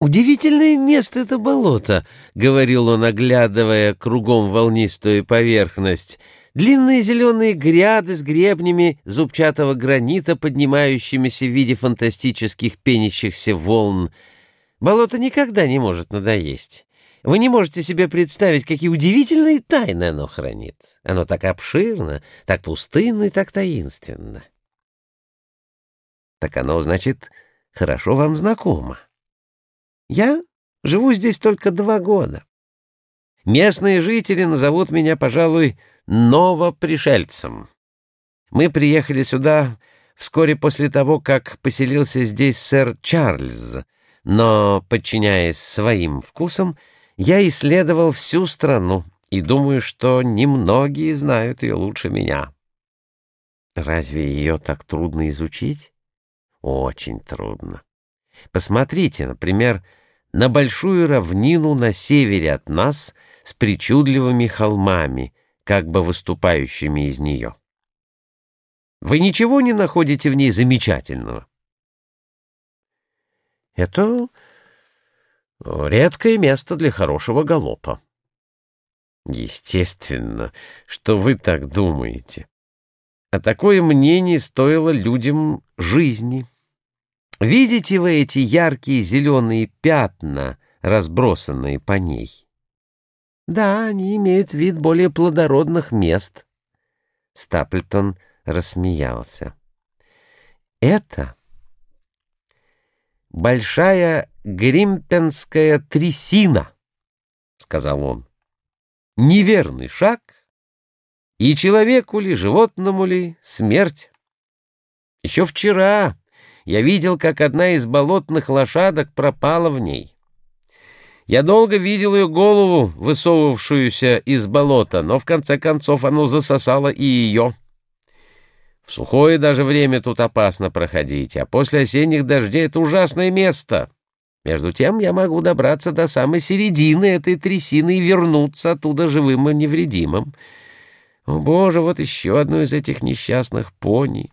«Удивительное место это болото», — говорил он, оглядывая кругом волнистую поверхность. «Длинные зеленые гряды с гребнями зубчатого гранита, поднимающимися в виде фантастических пенящихся волн. Болото никогда не может надоесть. Вы не можете себе представить, какие удивительные тайны оно хранит. Оно так обширно, так пустынно и так таинственно». «Так оно, значит, хорошо вам знакомо». Я живу здесь только два года. Местные жители назовут меня, пожалуй, новопришельцем. Мы приехали сюда вскоре после того, как поселился здесь сэр Чарльз, но, подчиняясь своим вкусам, я исследовал всю страну и думаю, что немногие знают ее лучше меня. Разве ее так трудно изучить? Очень трудно. Посмотрите, например, на большую равнину на севере от нас с причудливыми холмами, как бы выступающими из нее. Вы ничего не находите в ней замечательного? Это редкое место для хорошего галопа. Естественно, что вы так думаете. А такое мнение стоило людям жизни. Видите вы эти яркие зеленые пятна, разбросанные по ней? Да, они имеют вид более плодородных мест. Стаплтон рассмеялся. Это большая гримпенская трясина, сказал он. Неверный шаг, и человеку ли, животному ли, смерть. Еще вчера я видел, как одна из болотных лошадок пропала в ней. Я долго видел ее голову, высовывавшуюся из болота, но в конце концов оно засосало и ее. В сухое даже время тут опасно проходить, а после осенних дождей это ужасное место. Между тем я могу добраться до самой середины этой трясины и вернуться оттуда живым и невредимым. О, Боже, вот еще одно из этих несчастных пони.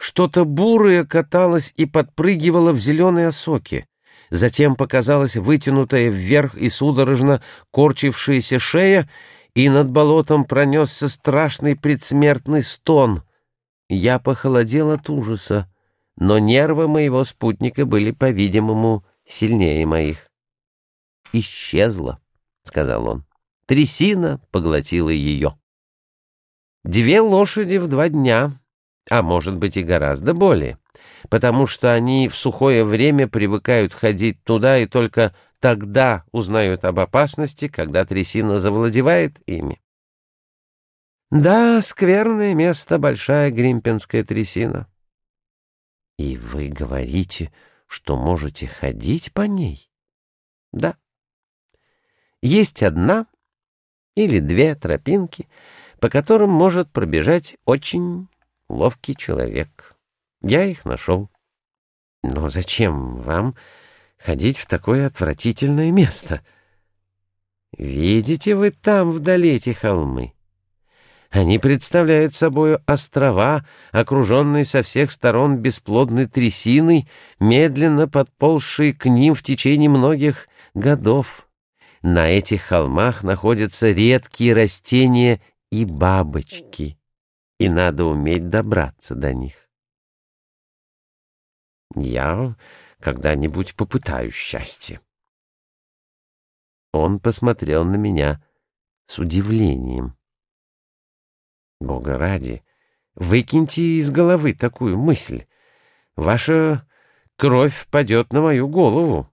Что-то бурое каталось и подпрыгивало в зеленой осоке. Затем показалась вытянутая вверх и судорожно корчившаяся шея, и над болотом пронесся страшный предсмертный стон. Я похолодел от ужаса, но нервы моего спутника были, по-видимому, сильнее моих. «Исчезла», — сказал он. Трясина поглотила ее. Две лошади в два дня а может быть и гораздо более, потому что они в сухое время привыкают ходить туда и только тогда узнают об опасности, когда трясина завладевает ими. Да, скверное место большая гримпенская трясина. И вы говорите, что можете ходить по ней? Да. Есть одна или две тропинки, по которым может пробежать очень ловкий человек. Я их нашел. Но зачем вам ходить в такое отвратительное место? Видите вы там вдали эти холмы? Они представляют собой острова, окруженные со всех сторон бесплодной трясиной, медленно подползшие к ним в течение многих годов. На этих холмах находятся редкие растения и бабочки и надо уметь добраться до них. Я когда-нибудь попытаюсь счастье. Он посмотрел на меня с удивлением. Бога ради, выкиньте из головы такую мысль. Ваша кровь падет на мою голову.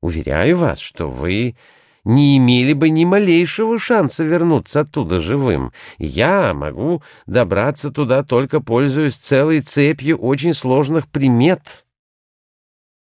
Уверяю вас, что вы не имели бы ни малейшего шанса вернуться оттуда живым. Я могу добраться туда только пользуясь целой цепью очень сложных примет.